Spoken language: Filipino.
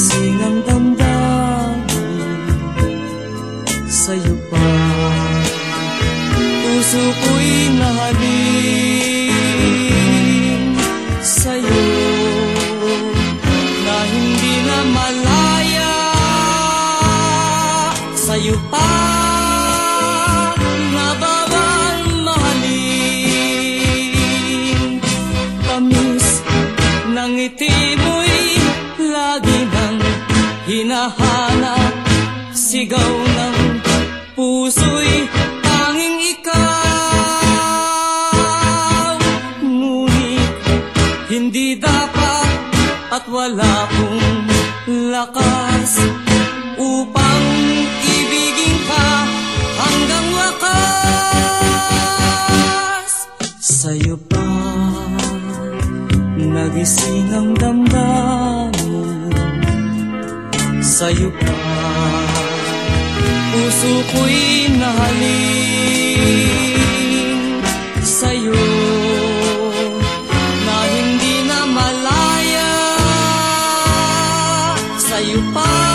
Gising ang damdamin. Sa'yo pa. Puso ko'y nahaling Sa'yo. Na hindi na malaya. Sa'yo pa. Hinahanap Sigaw ng puso'y tanging ikaw. Ngunit hindi dapat at wala kong lakas Upang ibigin ka hanggang wakas. Sa'yo pa nagising ang damdamin Sa'yo pa. Puso ko'y nahalin Sa'yo na hindi na malaya. Sa'yo pa